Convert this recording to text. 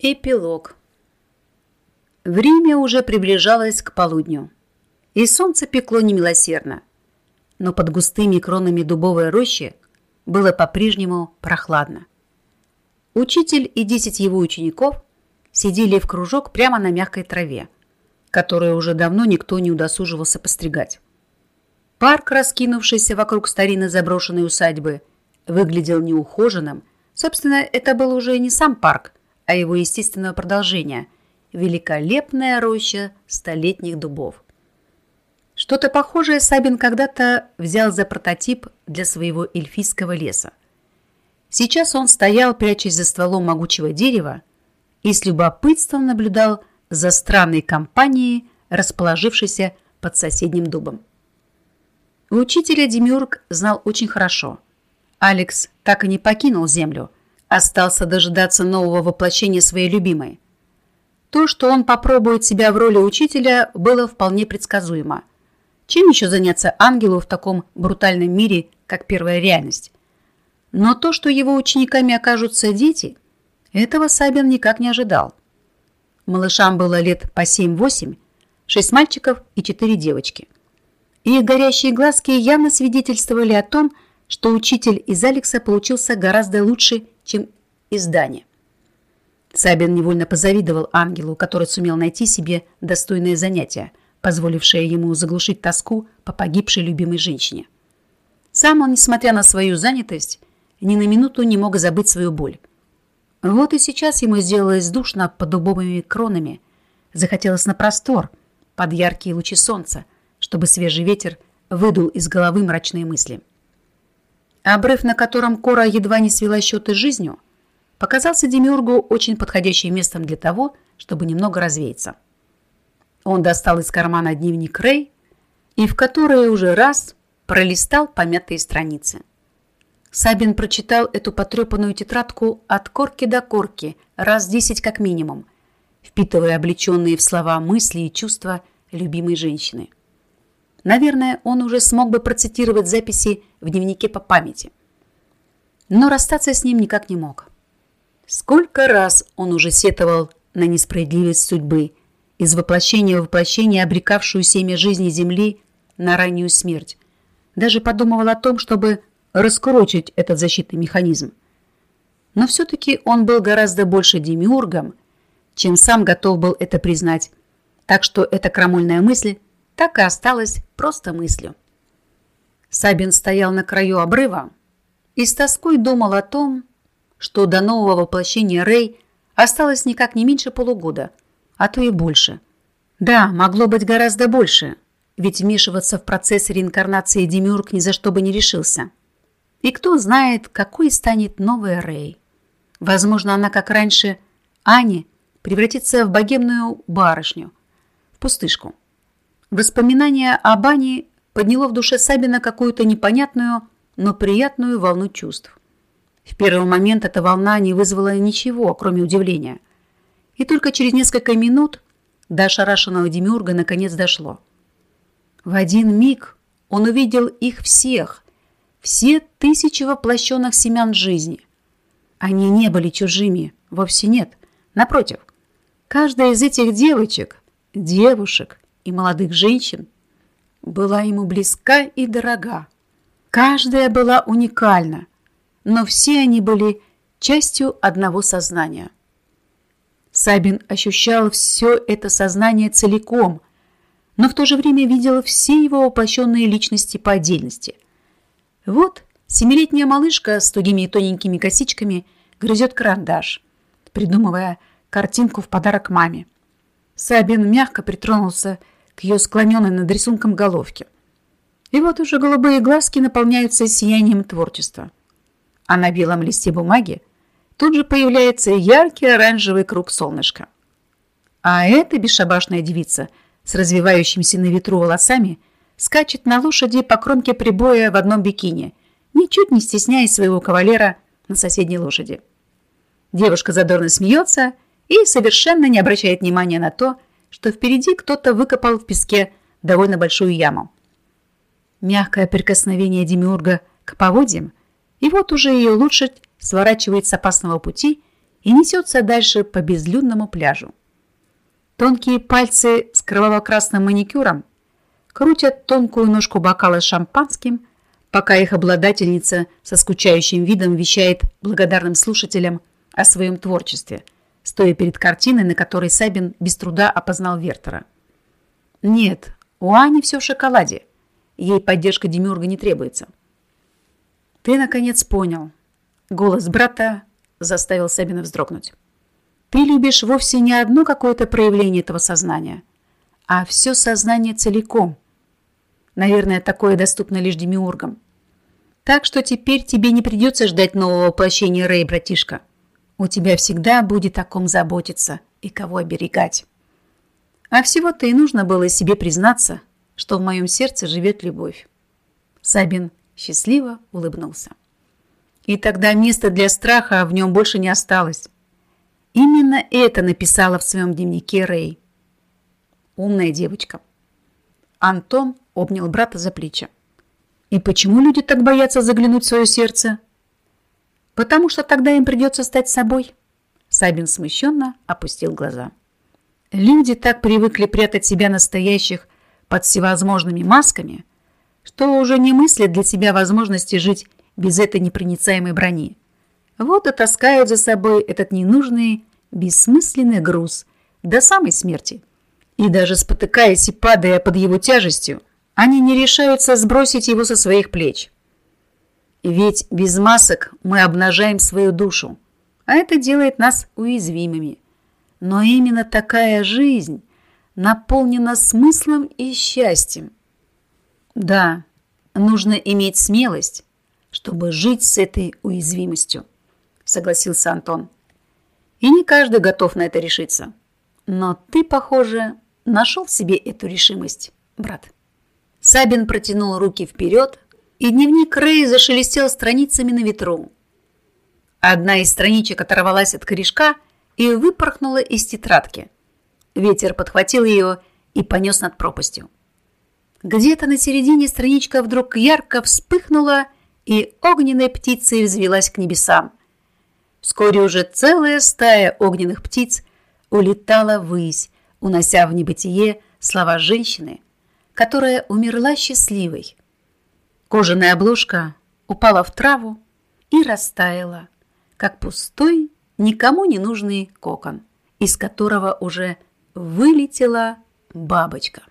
Эпилог. Время уже приближалось к полудню, и солнце пекло немилосердно, но под густыми кронами дубовой рощи было по-прежнему прохладно. Учитель и десять его учеников сидели в кружок прямо на мягкой траве, которую уже давно никто не удосуживался постригать. Парк, раскинувшийся вокруг старинной заброшенной усадьбы, выглядел неухоженным. Собственно, это был уже не сам парк, а его естественное продолжение – великолепная роща столетних дубов. Что-то похожее Сабин когда-то взял за прототип для своего эльфийского леса. Сейчас он стоял, прячась за стволом могучего дерева, и с любопытством наблюдал за странной компанией, расположившейся под соседним дубом. Учителя Демиург знал очень хорошо. Алекс так и не покинул землю – остался дожидаться нового воплощения своей любимой. То, что он попробует себя в роли учителя, было вполне предсказуемо. Чем еще заняться ангелу в таком брутальном мире, как первая реальность? Но то, что его учениками окажутся дети, этого Сабин никак не ожидал. Малышам было лет по 7-8, 6 мальчиков и 4 девочки. Их горящие глазки явно свидетельствовали о том, что учитель из Алекса получился гораздо лучше, чем издание. Сабин невольно позавидовал ангелу, который сумел найти себе достойное занятие, позволившее ему заглушить тоску по погибшей любимой женщине. Сам он, несмотря на свою занятость, ни на минуту не мог забыть свою боль. Вот и сейчас ему сделалось душно под дубовыми кронами. Захотелось на простор, под яркие лучи солнца, чтобы свежий ветер выдул из головы мрачные мысли. Обрыв, на котором Кора едва не свела счеты с жизнью, показался Демиургу очень подходящим местом для того, чтобы немного развеяться. Он достал из кармана дневник Рэй и в который уже раз пролистал помятые страницы. Сабин прочитал эту потрепанную тетрадку от корки до корки, раз десять как минимум, впитывая облеченные в слова мысли и чувства любимой женщины. Наверное, он уже смог бы процитировать записи в дневнике по памяти. Но расстаться с ним никак не мог. Сколько раз он уже сетовал на несправедливость судьбы, из воплощения в воплощение обрекавшую семя жизни Земли на раннюю смерть. Даже подумывал о том, чтобы раскурочить этот защитный механизм. Но все-таки он был гораздо больше демиургом, чем сам готов был это признать. Так что эта крамольная мысль так и осталась просто мыслью. Сабин стоял на краю обрыва и с тоской думал о том, что до нового воплощения Рэй осталось никак не меньше полугода, а то и больше. Да, могло быть гораздо больше, ведь вмешиваться в процесс реинкарнации Демиург ни за что бы не решился. И кто знает, какой станет новая Рэй. Возможно, она, как раньше, Ани, превратится в богемную барышню, в пустышку. Воспоминание об Ане подняло в душе Сабина какую-то непонятную, но приятную волну чувств. В первый момент эта волна не вызвала ничего, кроме удивления. И только через несколько минут до ошарашенного Демиурга наконец дошло. В один миг он увидел их всех, все тысячи воплощенных семян жизни. Они не были чужими, вовсе нет. Напротив, каждая из этих девочек, девушек и молодых женщин была ему близка и дорога. Каждая была уникальна, но все они были частью одного сознания. Сабин ощущал все это сознание целиком, но в то же время видел все его воплощенные личности по отдельности. Вот семилетняя малышка с тугими и тоненькими косичками грызет карандаш, придумывая картинку в подарок маме. Сабин мягко притронулся к ее склоненной над рисунком головке. И вот уже голубые глазки наполняются сиянием творчества. А на белом листе бумаги тут же появляется яркий оранжевый круг солнышка. А эта бесшабашная девица с развивающимися на ветру волосами скачет на лошади по кромке прибоя в одном бикини, ничуть не стесняясь своего кавалера на соседней лошади. Девушка задорно смеется и совершенно не обращает внимания на то, что впереди кто-то выкопал в песке довольно большую яму. Мягкое прикосновение Демиурга к поводьям, и вот уже ее лошадь сворачивает с опасного пути и несется дальше по безлюдному пляжу. Тонкие пальцы с кроваво-красным маникюром крутят тонкую ножку бокала с шампанским, пока их обладательница со скучающим видом вещает благодарным слушателям о своем творчестве, стоя перед картиной, на которой Сабин без труда опознал Вертера. Нет, у Ани все в шоколаде. Ей поддержка Демиурга не требуется. Ты, наконец, понял. Голос брата заставил Сабина вздрогнуть. Ты любишь вовсе не одно какое-то проявление этого сознания, а все сознание целиком. Наверное, такое доступно лишь демиургам. Так что теперь тебе не придется ждать нового воплощения Рэй, братишка. У тебя всегда будет о ком заботиться и кого оберегать. А всего-то и нужно было себе признаться, что в моем сердце живет любовь. Сабин счастливо улыбнулся. И тогда места для страха в нем больше не осталось. Именно это написала в своем дневнике Рэй. Умная девочка. Антон обнял брата за плечи. И почему люди так боятся заглянуть в свое сердце? Потому что тогда им придется стать собой. Сабин смущенно опустил глаза. Люди так привыкли прятать себя настоящих под всевозможными масками, что уже не мыслят для себя возможности жить без этой непроницаемой брони. Вот и таскают за собой этот ненужный, бессмысленный груз до самой смерти. И даже спотыкаясь и падая под его тяжестью, они не решаются сбросить его со своих плеч. Ведь без масок мы обнажаем свою душу, а это делает нас уязвимыми. Но именно такая жизнь наполнена смыслом и счастьем. Да, нужно иметь смелость, чтобы жить с этой уязвимостью, согласился Антон. И не каждый готов на это решиться. Но ты, похоже, нашел в себе эту решимость, брат. Сабин протянул руки вперед, и дневник Рэй зашелестел страницами на ветру. Одна из страничек оторвалась от корешка и выпорхнула из тетрадки. Ветер подхватил ее и понес над пропастью. Где-то на середине страничка вдруг ярко вспыхнула, и огненной птицей взвелась к небесам. Вскоре уже целая стая огненных птиц улетала ввысь, унося в небытие слова женщины, которая умерла счастливой. Кожаная обложка упала в траву и растаяла, как пустой, никому не нужный кокон, из которого уже вылетела бабочка.